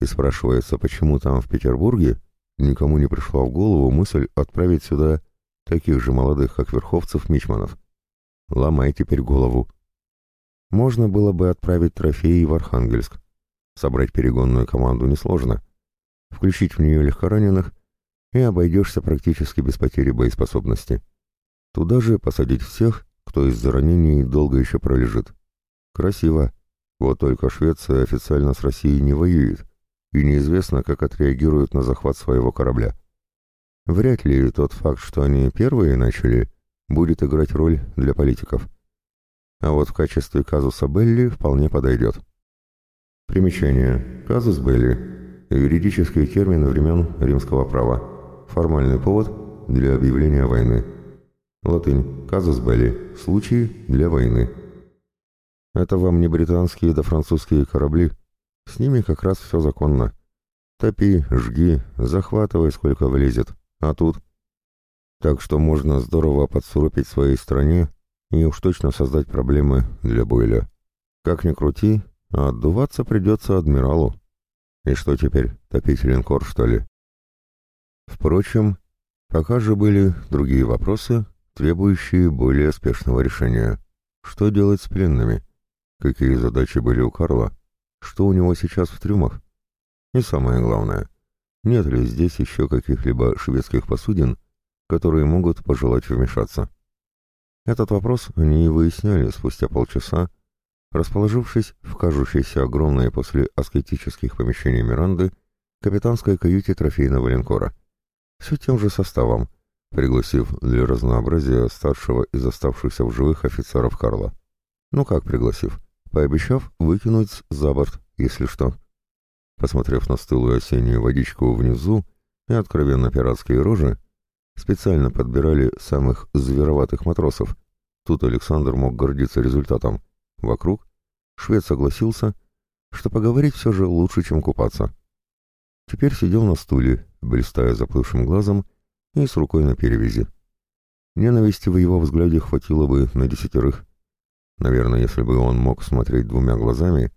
И спрашивается, почему там в Петербурге никому не пришла в голову мысль отправить сюда таких же молодых, как Верховцев, мичманов. Ломай теперь голову. Можно было бы отправить трофеи в Архангельск. Собрать перегонную команду несложно. Включить в нее легкораненых, и обойдешься практически без потери боеспособности. Туда же посадить всех, кто из-за ранений долго еще пролежит. Красиво. Вот только Швеция официально с Россией не воюет, и неизвестно, как отреагируют на захват своего корабля. Вряд ли тот факт, что они первые начали, будет играть роль для политиков. А вот в качестве казуса Белли вполне подойдет. Примечание. Казус Белли. Юридические термины времен римского права. Формальный повод для объявления войны. Латынь. Казус Белли. Случай для войны. Это вам не британские да французские корабли. С ними как раз все законно. Топи, жги, захватывай, сколько влезет. А тут... Так что можно здорово подсуропить своей стране и уж точно создать проблемы для Бойля. Как ни крути, а отдуваться придется адмиралу. И что теперь, топить линкор, что ли? Впрочем, пока же были другие вопросы, требующие более спешного решения. Что делать с пленными? Какие задачи были у Карла? Что у него сейчас в трюмах? И самое главное, нет ли здесь еще каких-либо шведских посудин, которые могут пожелать вмешаться? Этот вопрос они и выясняли спустя полчаса, расположившись в кажущейся огромной после аскетических помещений Миранды капитанской каюте трофейного линкора. Все тем же составом, пригласив для разнообразия старшего из оставшихся в живых офицеров Карла. Ну как пригласив? Пообещав выкинуть за борт, если что. Посмотрев на стылую осеннюю водичку внизу и откровенно пиратские рожи, специально подбирали самых звероватых матросов. Тут Александр мог гордиться результатом. Вокруг швед согласился, что поговорить все же лучше, чем купаться. Теперь сидел на стуле, блистая заплывшим глазом и с рукой на перевязи. Ненависти в его взгляде хватило бы на десятерых. Наверное, если бы он мог смотреть двумя глазами,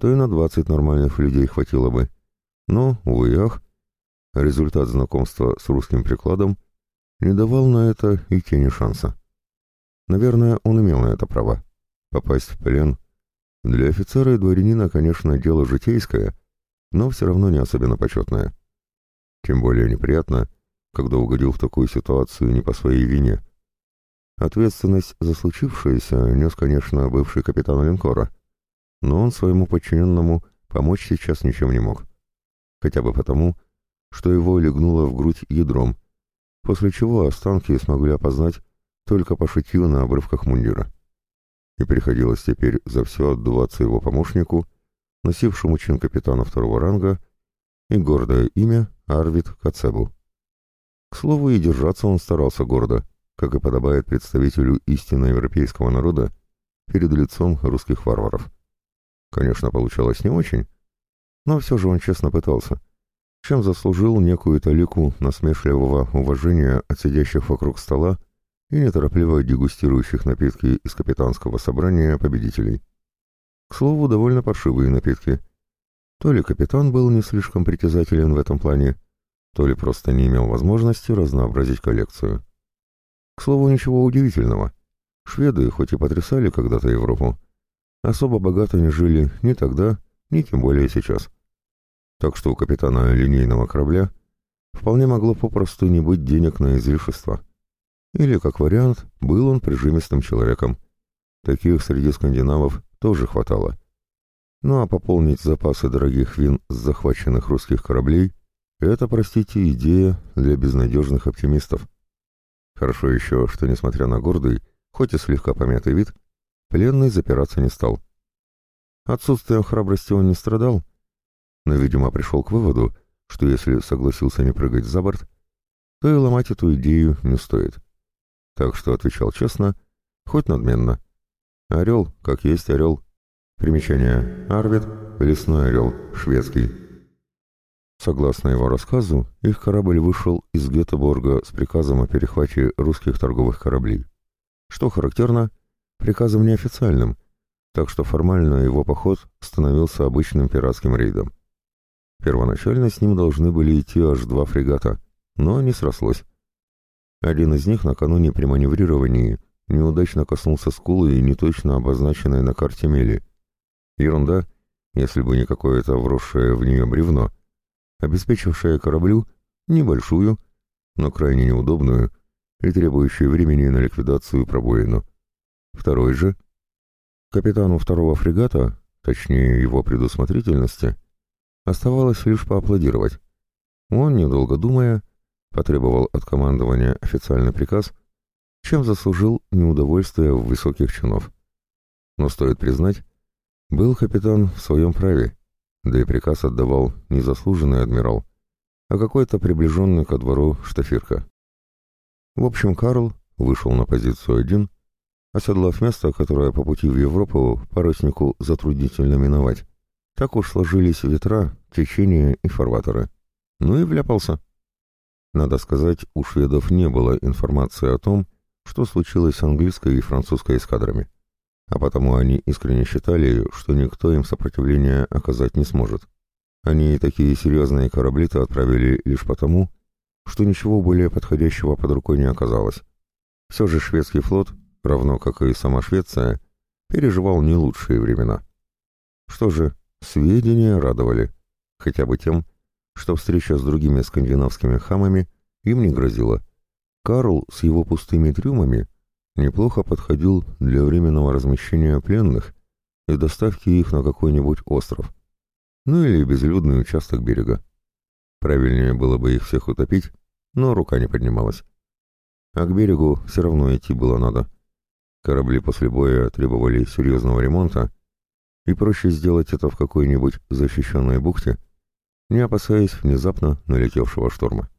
то и на двадцать нормальных людей хватило бы. Но, увы ах, результат знакомства с русским прикладом не давал на это и тени шанса. Наверное, он имел на это право. Попасть в плен. Для офицера и дворянина, конечно, дело житейское, но все равно не особенно почетное. Тем более неприятно, когда угодил в такую ситуацию не по своей вине. Ответственность за случившееся нес, конечно, бывший капитан линкора — но он своему подчиненному помочь сейчас ничем не мог. Хотя бы потому, что его легнуло в грудь ядром, после чего останки смогли опознать только по шитью на обрывках мундира. И приходилось теперь за все отдуваться его помощнику, носившему чин капитана второго ранга и гордое имя Арвид Кацебу. К слову, и держаться он старался гордо, как и подобает представителю истинно европейского народа перед лицом русских варваров. Конечно, получалось не очень, но все же он честно пытался, чем заслужил некую талику насмешливого уважения от сидящих вокруг стола и неторопливо дегустирующих напитки из капитанского собрания победителей. К слову, довольно паршивые напитки. То ли капитан был не слишком притязателен в этом плане, то ли просто не имел возможности разнообразить коллекцию. К слову, ничего удивительного. Шведы, хоть и потрясали когда-то Европу, особо богато не жили ни тогда, ни тем более сейчас. Так что у капитана линейного корабля вполне могло попросту не быть денег на излишество. Или, как вариант, был он прижимистым человеком. Таких среди скандинавов тоже хватало. Ну а пополнить запасы дорогих вин с захваченных русских кораблей это, простите, идея для безнадежных оптимистов. Хорошо еще, что, несмотря на гордый, хоть и слегка помятый вид, пленный запираться не стал. Отсутствием храбрости он не страдал, но, видимо, пришел к выводу, что если согласился не прыгать за борт, то и ломать эту идею не стоит. Так что отвечал честно, хоть надменно. Орел, как есть орел. Примечание. Арвид, лесной орел, шведский. Согласно его рассказу, их корабль вышел из Гетеборга с приказом о перехвате русских торговых кораблей. Что характерно, приказом неофициальным, так что формально его поход становился обычным пиратским рейдом. Первоначально с ним должны были идти аж два фрегата, но не срослось. Один из них накануне при маневрировании неудачно коснулся скулы и неточно обозначенной на карте мели. Ерунда, если бы не какое-то вросшее в нее бревно — обеспечившая кораблю небольшую, но крайне неудобную и требующую времени на ликвидацию пробоину. Второй же, капитану второго фрегата, точнее его предусмотрительности, оставалось лишь поаплодировать. Он, недолго думая, потребовал от командования официальный приказ, чем заслужил неудовольствие высоких чинов. Но стоит признать, был капитан в своем праве, да и приказ отдавал не заслуженный адмирал, а какой-то приближенный ко двору штафирка. В общем, Карл вышел на позицию один, оседлав место, которое по пути в Европу паруснику затруднительно миновать. Так уж сложились ветра, течения и фарватеры. Ну и вляпался. Надо сказать, у шведов не было информации о том, что случилось с английской и французской эскадрами а потому они искренне считали, что никто им сопротивления оказать не сможет. Они такие серьезные корабли-то отправили лишь потому, что ничего более подходящего под рукой не оказалось. Все же шведский флот, равно как и сама Швеция, переживал не лучшие времена. Что же, сведения радовали, хотя бы тем, что встреча с другими скандинавскими хамами им не грозила. Карл с его пустыми трюмами — неплохо подходил для временного размещения пленных и доставки их на какой-нибудь остров, ну или безлюдный участок берега. Правильнее было бы их всех утопить, но рука не поднималась. А к берегу все равно идти было надо. Корабли после боя требовали серьезного ремонта, и проще сделать это в какой-нибудь защищенной бухте, не опасаясь внезапно налетевшего шторма.